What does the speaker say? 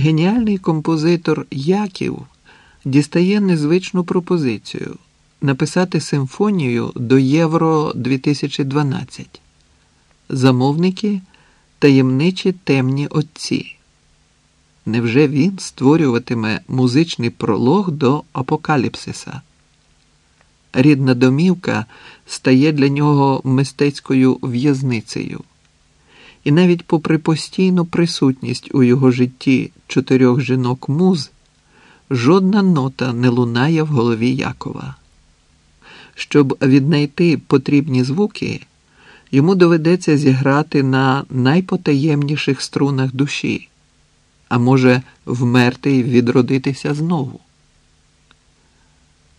геніальний композитор Яків дістає незвичну пропозицію написати симфонію до Євро 2012. Замовники таємничі темні отці. Невже він створюватиме музичний пролог до апокаліпсиса? Рідна домівка стає для нього мистецькою в'язницею. І навіть попри постійну присутність у його житті чотирьох жінок муз, жодна нота не лунає в голові Якова. Щоб віднайти потрібні звуки, йому доведеться зіграти на найпотаємніших струнах душі, а може, вмерти й відродитися знову.